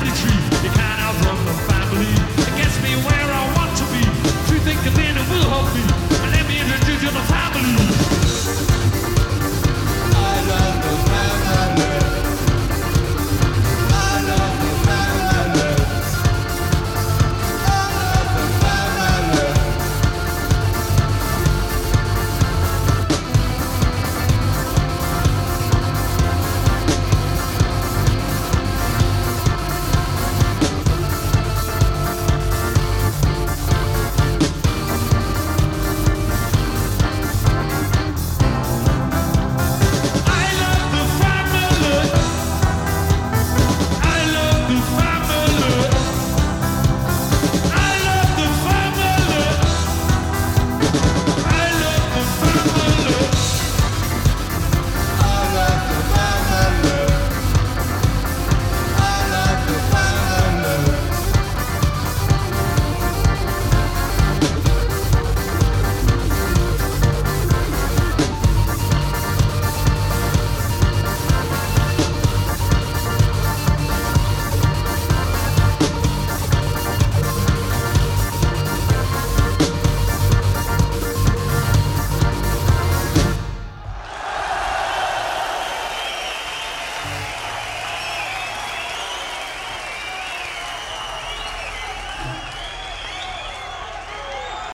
Energy.